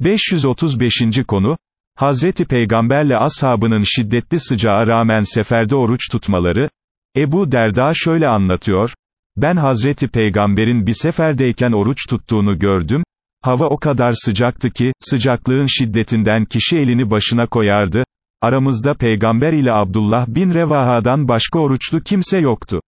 535. konu, Hazreti Peygamberle ashabının şiddetli sıcağa rağmen seferde oruç tutmaları, Ebu Derda şöyle anlatıyor, ben Hazreti Peygamber'in bir seferdeyken oruç tuttuğunu gördüm, hava o kadar sıcaktı ki, sıcaklığın şiddetinden kişi elini başına koyardı, aramızda Peygamber ile Abdullah bin Revaha'dan başka oruçlu kimse yoktu.